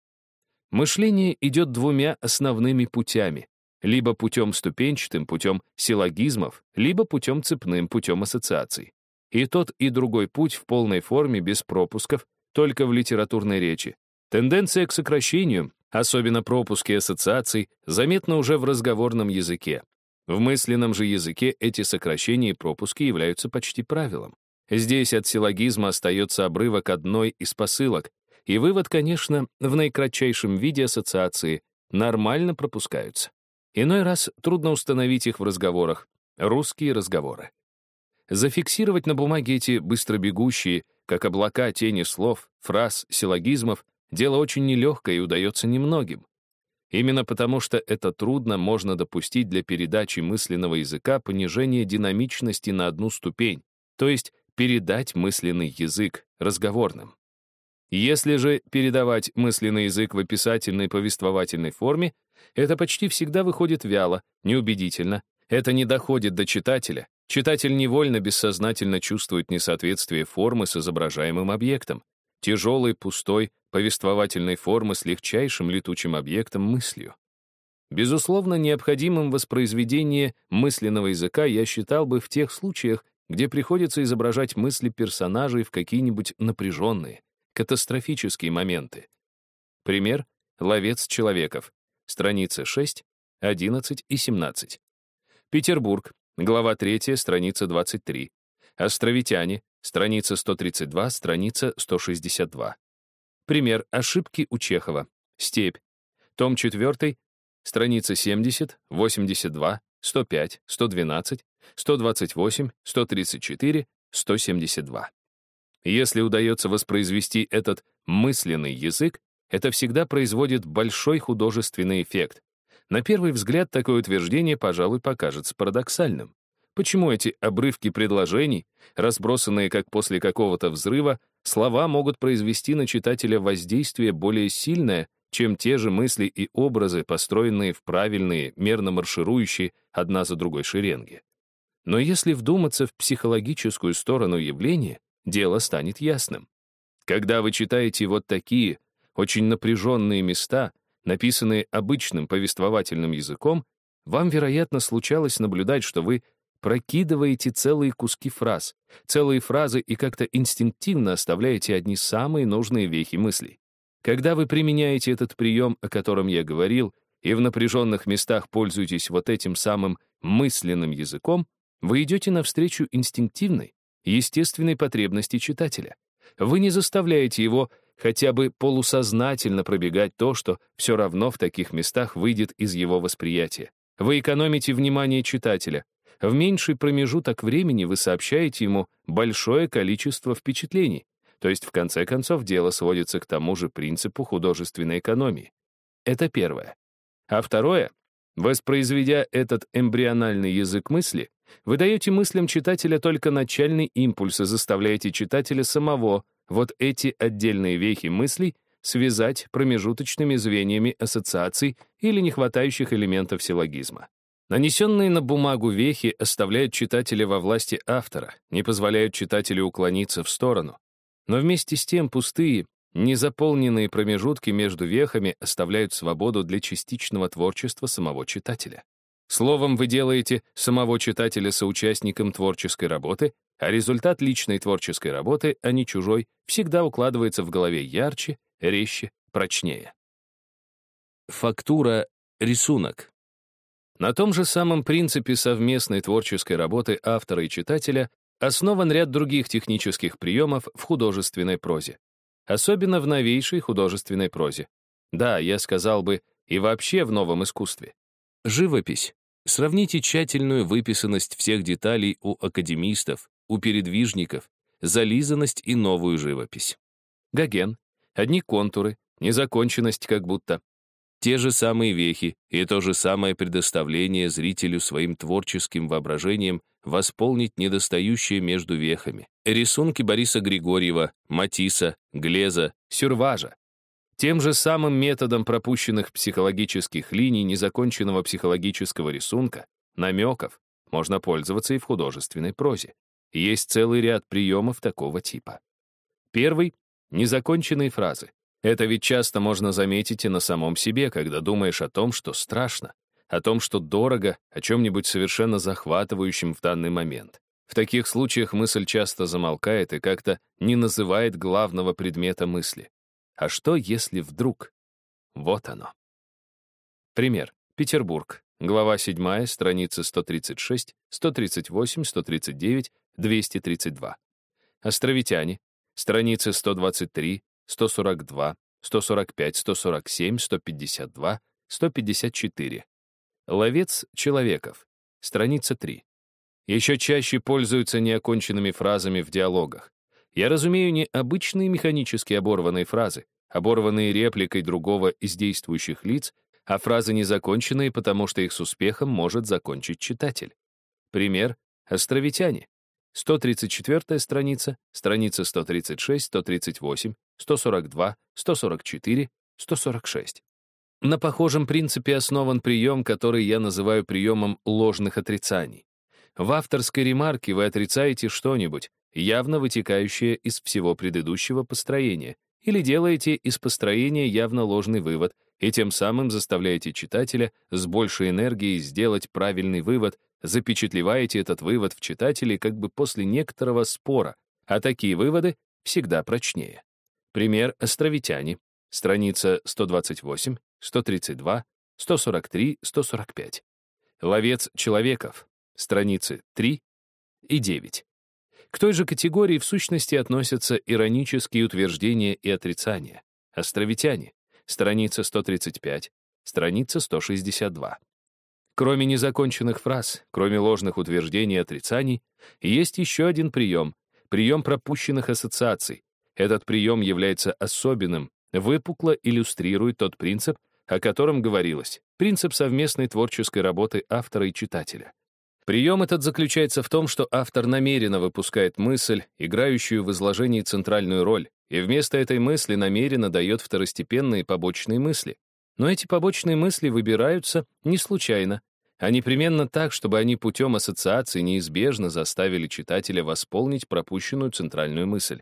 Мышление идет двумя основными путями либо путем ступенчатым, путем силлогизмов, либо путем цепным, путем ассоциаций. И тот, и другой путь в полной форме, без пропусков, только в литературной речи. Тенденция к сокращению, особенно пропуски ассоциаций, заметна уже в разговорном языке. В мысленном же языке эти сокращения и пропуски являются почти правилом. Здесь от силлогизма остается обрывок одной из посылок, и вывод, конечно, в наикратчайшем виде ассоциации нормально пропускаются. Иной раз трудно установить их в разговорах. Русские разговоры. Зафиксировать на бумаге эти быстробегущие, как облака тени слов, фраз, силлогизмов, дело очень нелегкое и удается немногим. Именно потому, что это трудно, можно допустить для передачи мысленного языка понижение динамичности на одну ступень, то есть передать мысленный язык разговорным. Если же передавать мысленный язык в описательной повествовательной форме, это почти всегда выходит вяло, неубедительно, это не доходит до читателя, читатель невольно бессознательно чувствует несоответствие формы с изображаемым объектом, тяжелой, пустой, повествовательной формы с легчайшим летучим объектом мыслью. Безусловно, необходимым воспроизведение мысленного языка я считал бы в тех случаях, где приходится изображать мысли персонажей в какие-нибудь напряженные, катастрофические моменты. Пример — «Ловец человеков», страницы 6, 11 и 17. Петербург, глава 3, страница 23. Островитяне, страница 132, страница 162. Пример ошибки у Чехова. Степь. Том 4, страница 70, 82, 105, 112, 128, 134, 172. Если удается воспроизвести этот мысленный язык, это всегда производит большой художественный эффект. На первый взгляд такое утверждение, пожалуй, покажется парадоксальным. Почему эти обрывки предложений, разбросанные как после какого-то взрыва, слова могут произвести на читателя воздействие более сильное, чем те же мысли и образы, построенные в правильные, мерно марширующие одна за другой шеренги? Но если вдуматься в психологическую сторону явления, дело станет ясным. Когда вы читаете вот такие, очень напряженные места, написанные обычным повествовательным языком, вам, вероятно, случалось наблюдать, что вы прокидываете целые куски фраз, целые фразы и как-то инстинктивно оставляете одни самые нужные вехи мыслей. Когда вы применяете этот прием, о котором я говорил, и в напряженных местах пользуетесь вот этим самым мысленным языком, вы идете навстречу инстинктивной, естественной потребности читателя. Вы не заставляете его хотя бы полусознательно пробегать то, что все равно в таких местах выйдет из его восприятия. Вы экономите внимание читателя. В меньший промежуток времени вы сообщаете ему большое количество впечатлений. То есть, в конце концов, дело сводится к тому же принципу художественной экономии. Это первое. А второе, воспроизведя этот эмбриональный язык мысли, вы даете мыслям читателя только начальный импульс и заставляете читателя самого вот эти отдельные вехи мыслей связать промежуточными звеньями ассоциаций или нехватающих элементов силлогизма. Нанесенные на бумагу вехи оставляют читателя во власти автора, не позволяют читателю уклониться в сторону. Но вместе с тем пустые, незаполненные промежутки между вехами оставляют свободу для частичного творчества самого читателя. Словом, вы делаете самого читателя соучастником творческой работы, а результат личной творческой работы, а не чужой, всегда укладывается в голове ярче, резче, прочнее. Фактура — рисунок. На том же самом принципе совместной творческой работы автора и читателя основан ряд других технических приемов в художественной прозе. Особенно в новейшей художественной прозе. Да, я сказал бы, и вообще в новом искусстве. Живопись Сравните тщательную выписанность всех деталей у академистов, у передвижников, зализанность и новую живопись. Гоген. Одни контуры, незаконченность как будто. Те же самые вехи и то же самое предоставление зрителю своим творческим воображением восполнить недостающее между вехами. Рисунки Бориса Григорьева, Матисса, Глеза, Сюрважа. Тем же самым методом пропущенных психологических линий незаконченного психологического рисунка, намеков, можно пользоваться и в художественной прозе. Есть целый ряд приемов такого типа. Первый — незаконченные фразы. Это ведь часто можно заметить и на самом себе, когда думаешь о том, что страшно, о том, что дорого, о чем-нибудь совершенно захватывающем в данный момент. В таких случаях мысль часто замолкает и как-то не называет главного предмета мысли. А что, если вдруг? Вот оно. Пример. Петербург. Глава 7, страницы 136, 138, 139, 232. Островитяне. Страницы 123, 142, 145, 147, 152, 154. Ловец человеков. Страница 3. Еще чаще пользуются неоконченными фразами в диалогах. Я разумею не обычные механически оборванные фразы, оборванные репликой другого из действующих лиц, а фразы незаконченные, потому что их с успехом может закончить читатель. Пример — островитяне. 134 страница, страница 136, 138, 142, 144, 146. На похожем принципе основан прием, который я называю приемом ложных отрицаний. В авторской ремарке вы отрицаете что-нибудь, явно вытекающее из всего предыдущего построения, или делаете из построения явно ложный вывод, и тем самым заставляете читателя с большей энергией сделать правильный вывод, запечатлеваете этот вывод в читателе как бы после некоторого спора, а такие выводы всегда прочнее. Пример «Островитяне», страница 128, 132, 143, 145. «Ловец человеков», страницы 3 и 9. К той же категории в сущности относятся иронические утверждения и отрицания. Островитяне, страница 135, страница 162. Кроме незаконченных фраз, кроме ложных утверждений и отрицаний, есть еще один прием — прием пропущенных ассоциаций. Этот прием является особенным, выпукло иллюстрирует тот принцип, о котором говорилось, принцип совместной творческой работы автора и читателя. Прием этот заключается в том, что автор намеренно выпускает мысль, играющую в изложении центральную роль, и вместо этой мысли намеренно дает второстепенные побочные мысли. Но эти побочные мысли выбираются не случайно, а непременно так, чтобы они путем ассоциации неизбежно заставили читателя восполнить пропущенную центральную мысль.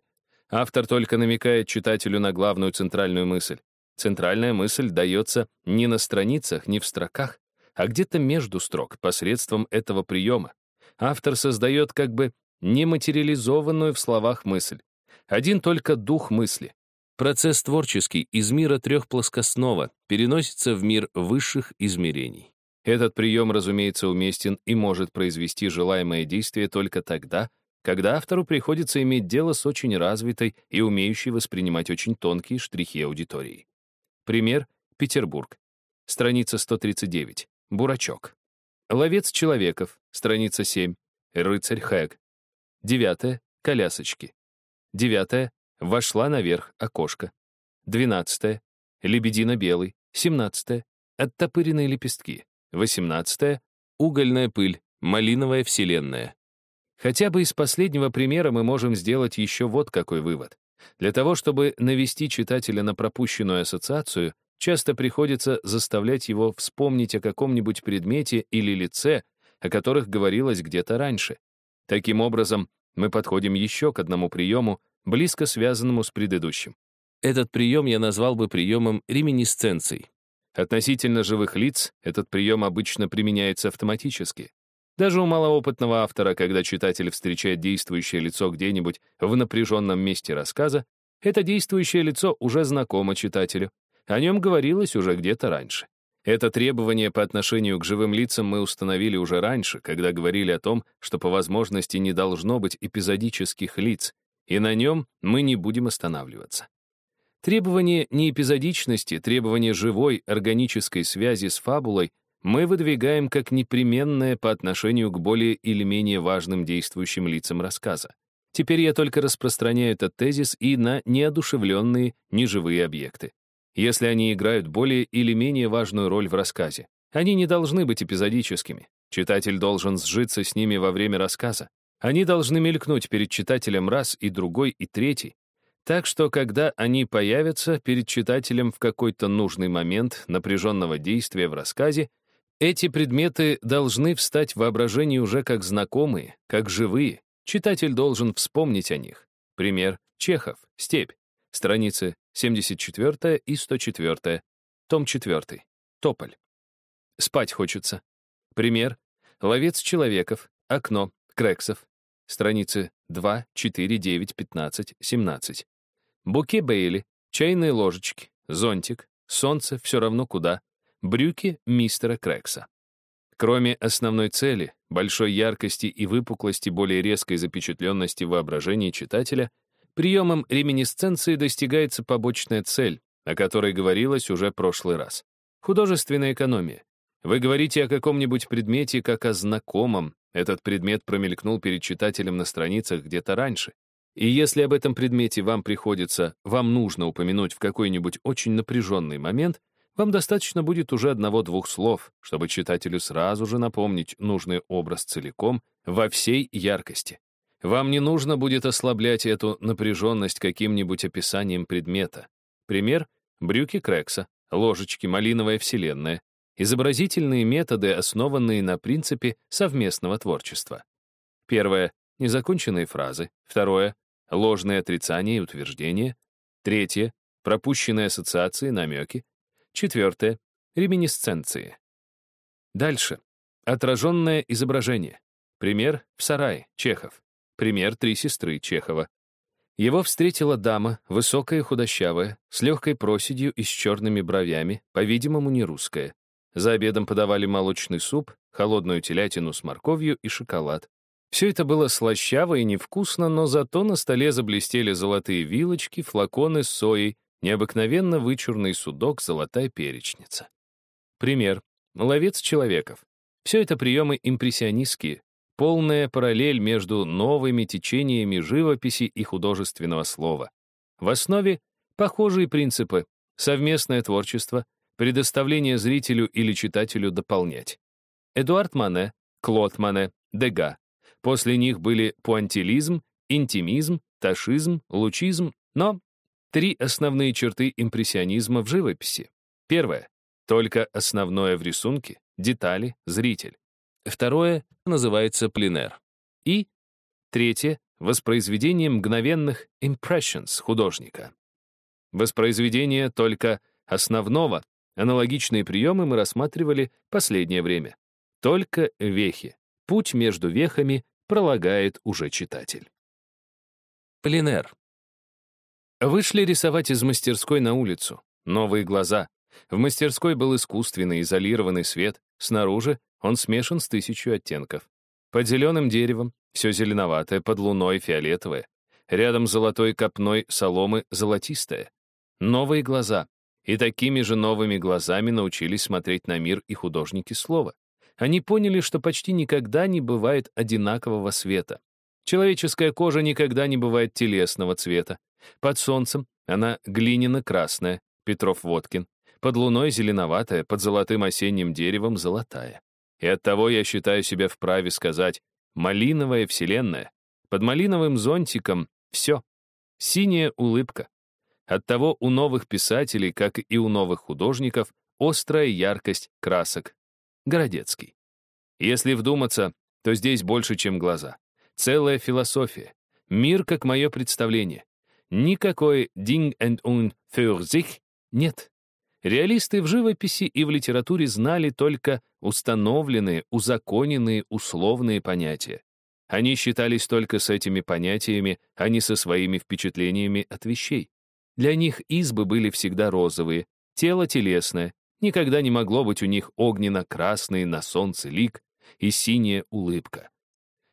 Автор только намекает читателю на главную центральную мысль. Центральная мысль дается не на страницах, не в строках, а где-то между строк посредством этого приема. Автор создает как бы нематериализованную в словах мысль. Один только дух мысли. Процесс творческий из мира трехплоскостного переносится в мир высших измерений. Этот прием, разумеется, уместен и может произвести желаемое действие только тогда, когда автору приходится иметь дело с очень развитой и умеющей воспринимать очень тонкие штрихи аудитории. Пример — Петербург. Страница 139. Бурачок. Ловец человеков, страница 7. Рыцарь Хэг. Девятое. Колясочки. Девятое. Вошла наверх окошко. Двенадцатое. Лебедина белый. Семнадцатое. Оттопыренные лепестки. Восемнадцатое. Угольная пыль. Малиновая вселенная. Хотя бы из последнего примера мы можем сделать еще вот какой вывод. Для того, чтобы навести читателя на пропущенную ассоциацию, часто приходится заставлять его вспомнить о каком-нибудь предмете или лице, о которых говорилось где-то раньше. Таким образом, мы подходим еще к одному приему, близко связанному с предыдущим. Этот прием я назвал бы приемом реминисценций. Относительно живых лиц этот прием обычно применяется автоматически. Даже у малоопытного автора, когда читатель встречает действующее лицо где-нибудь в напряженном месте рассказа, это действующее лицо уже знакомо читателю, о нем говорилось уже где-то раньше. Это требование по отношению к живым лицам мы установили уже раньше, когда говорили о том, что по возможности не должно быть эпизодических лиц, и на нем мы не будем останавливаться. Требование неэпизодичности, требование живой органической связи с фабулой мы выдвигаем как непременное по отношению к более или менее важным действующим лицам рассказа. Теперь я только распространяю этот тезис и на неодушевленные, неживые объекты если они играют более или менее важную роль в рассказе. Они не должны быть эпизодическими. Читатель должен сжиться с ними во время рассказа. Они должны мелькнуть перед читателем раз и другой и третий. Так что, когда они появятся перед читателем в какой-то нужный момент напряженного действия в рассказе, эти предметы должны встать в воображении уже как знакомые, как живые. Читатель должен вспомнить о них. Пример — Чехов, «Степь», страницы 74 и 104, том 4, Тополь. Спать хочется. Пример. Ловец человеков, окно, Крексов, страницы 2, 4, 9, 15, 17. Буке Бейли, чайные ложечки, зонтик, солнце все равно куда, брюки мистера Крекса. Кроме основной цели, большой яркости и выпуклости более резкой запечатленности воображения читателя, Приемом реминисценции достигается побочная цель, о которой говорилось уже прошлый раз. Художественная экономия. Вы говорите о каком-нибудь предмете как о знакомом. Этот предмет промелькнул перед читателем на страницах где-то раньше. И если об этом предмете вам приходится, вам нужно упомянуть в какой-нибудь очень напряженный момент, вам достаточно будет уже одного-двух слов, чтобы читателю сразу же напомнить нужный образ целиком во всей яркости. Вам не нужно будет ослаблять эту напряженность каким-нибудь описанием предмета. Пример — брюки Крекса, ложечки «Малиновая вселенная», изобразительные методы, основанные на принципе совместного творчества. Первое — незаконченные фразы. Второе — ложные отрицания и утверждения. Третье — пропущенные ассоциации, намеки. Четвертое — реминисценции. Дальше. Отраженное изображение. Пример — в сарае, Чехов. Пример «Три сестры» Чехова. Его встретила дама, высокая худощавая, с легкой проседью и с черными бровями, по-видимому, не русская. За обедом подавали молочный суп, холодную телятину с морковью и шоколад. Все это было слащаво и невкусно, но зато на столе заблестели золотые вилочки, флаконы с соей, необыкновенно вычурный судок, золотая перечница. Пример. Ловец человеков. Все это приемы импрессионистские, полная параллель между новыми течениями живописи и художественного слова. В основе похожие принципы — совместное творчество, предоставление зрителю или читателю дополнять. Эдуард Мане, Клод Мане, Дега. После них были пуантилизм, интимизм, ташизм, лучизм, но три основные черты импрессионизма в живописи. Первое — только основное в рисунке, детали, зритель. Второе называется пленер. И третье — воспроизведение мгновенных impressions художника. Воспроизведение только основного, аналогичные приемы мы рассматривали последнее время. Только вехи. Путь между вехами пролагает уже читатель. Пленер. Вышли рисовать из мастерской на улицу. Новые глаза. В мастерской был искусственный изолированный свет, снаружи он смешан с тысячу оттенков. Под зеленым деревом все зеленоватое, под луной фиолетовое. Рядом золотой копной соломы золотистое. Новые глаза. И такими же новыми глазами научились смотреть на мир и художники слова. Они поняли, что почти никогда не бывает одинакового света. Человеческая кожа никогда не бывает телесного цвета. Под солнцем она глиняно-красная, Петров-Водкин. Под луной зеленоватая, под золотым осенним деревом золотая. И оттого я считаю себя вправе сказать «малиновая вселенная». Под малиновым зонтиком все. Синяя улыбка. Оттого у новых писателей, как и у новых художников, острая яркость красок. Городецкий. Если вдуматься, то здесь больше, чем глаза. Целая философия. Мир, как мое представление. Никакой «Ding and un für sich» нет. Реалисты в живописи и в литературе знали только установленные, узаконенные условные понятия. Они считались только с этими понятиями, а не со своими впечатлениями от вещей. Для них избы были всегда розовые, тело телесное, никогда не могло быть у них огненно-красный на солнце лик и синяя улыбка.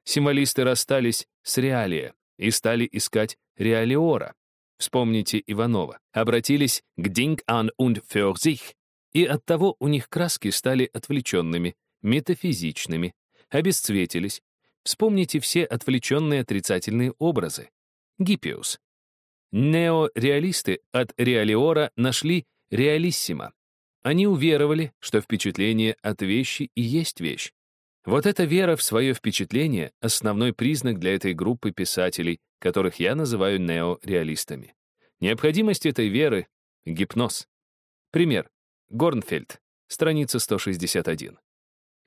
Символисты расстались с реалия и стали искать реалиора, Вспомните Иванова. Обратились к «Ding an und für sich», и оттого у них краски стали отвлеченными, метафизичными, обесцветились. Вспомните все отвлеченные отрицательные образы. Гиппиус. Неореалисты от реалиора нашли реалиссимо. Они уверовали, что впечатление от вещи и есть вещь. Вот эта вера в свое впечатление — основной признак для этой группы писателей, которых я называю неореалистами. Необходимость этой веры — гипноз. Пример. Горнфельд, страница 161.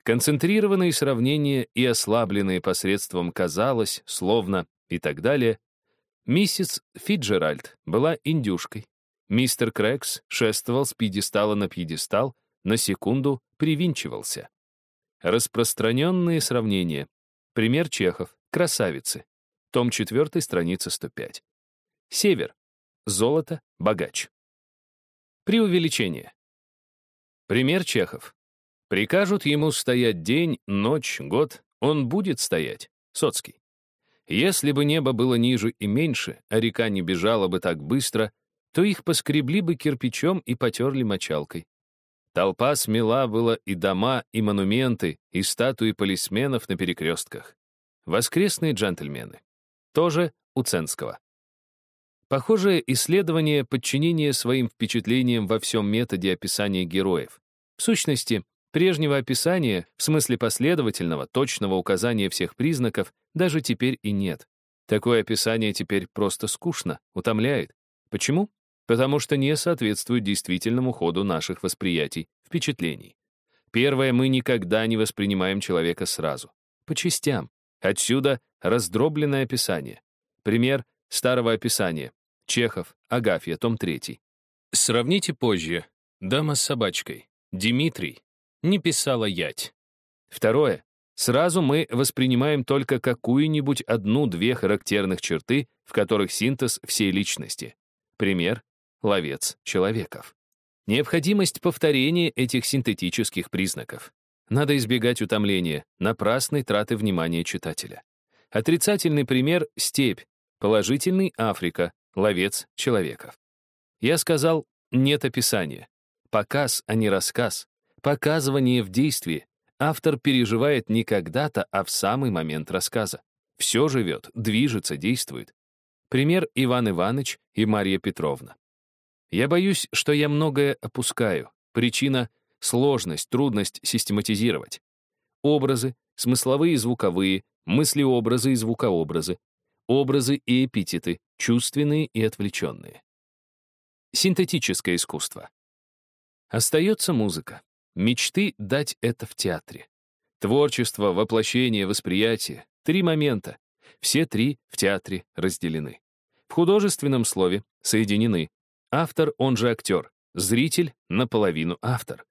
Концентрированные сравнения и ослабленные посредством «казалось», «словно» и так далее, миссис Фиджеральд была индюшкой. Мистер Крэкс шествовал с пьедестала на пьедестал, на секунду привинчивался. Распространенные сравнения. Пример Чехов. Красавицы. Том 4, страница 105. Север. Золото, богач. Преувеличение. Пример Чехов. Прикажут ему стоять день, ночь, год, он будет стоять. Соцкий. Если бы небо было ниже и меньше, а река не бежала бы так быстро, то их поскребли бы кирпичом и потерли мочалкой. Толпа смела было и дома, и монументы, и статуи полисменов на перекрестках. Воскресные джентльмены. Тоже у Ценского. Похожее исследование подчинения своим впечатлениям во всем методе описания героев. В сущности, прежнего описания, в смысле последовательного, точного указания всех признаков, даже теперь и нет. Такое описание теперь просто скучно, утомляет. Почему? Потому что не соответствует действительному ходу наших восприятий, впечатлений. Первое, мы никогда не воспринимаем человека сразу. По частям. Отсюда раздробленное описание. Пример старого описания. Чехов, Агафья, том 3. Сравните позже. Дама с собачкой. Дмитрий. Не писала ять. Второе. Сразу мы воспринимаем только какую-нибудь одну-две характерных черты, в которых синтез всей личности. Пример — ловец человеков. Необходимость повторения этих синтетических признаков. Надо избегать утомления, напрасной траты внимания читателя. Отрицательный пример — степь, положительный — Африка, ловец человеков. Я сказал, нет описания. Показ, а не рассказ. Показывание в действии. Автор переживает не когда-то, а в самый момент рассказа. Все живет, движется, действует. Пример Иван Иванович и Марья Петровна. Я боюсь, что я многое опускаю. Причина — сложность, трудность систематизировать. Образы, смысловые и звуковые, мыслеобразы и звукообразы, образы и эпитеты, чувственные и отвлеченные. Синтетическое искусство. Остается музыка. Мечты дать это в театре. Творчество, воплощение, восприятие — три момента. Все три в театре разделены. В художественном слове соединены. Автор, он же актер. Зритель — наполовину автор.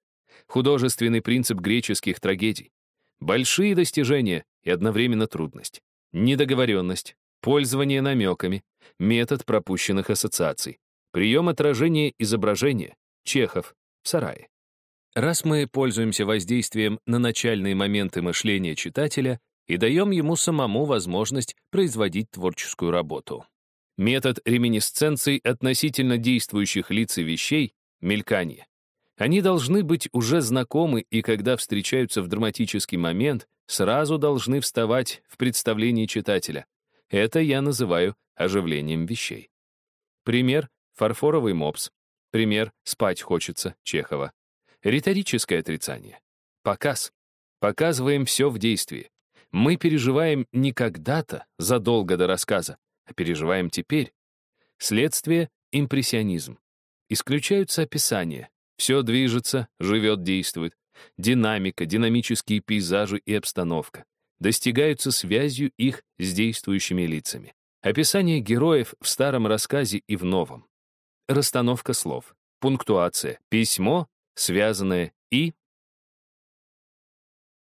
Художественный принцип греческих трагедий. Большие достижения и одновременно трудность. Недоговоренность, пользование намеками, метод пропущенных ассоциаций, прием отражения изображения, Чехов, в сарае. Раз мы пользуемся воздействием на начальные моменты мышления читателя и даем ему самому возможность производить творческую работу. Метод реминисценций относительно действующих лиц и вещей — мелькание. Они должны быть уже знакомы, и когда встречаются в драматический момент, сразу должны вставать в представлении читателя, это я называю оживлением вещей. Пример — фарфоровый мопс. Пример — спать хочется, Чехова. Риторическое отрицание. Показ. Показываем все в действии. Мы переживаем не когда-то, задолго до рассказа, а переживаем теперь. Следствие — импрессионизм. Исключаются описания. Все движется, живет, действует. Динамика, динамические пейзажи и обстановка достигаются связью их с действующими лицами. Описание героев в старом рассказе и в новом. Расстановка слов, пунктуация, письмо, связанное и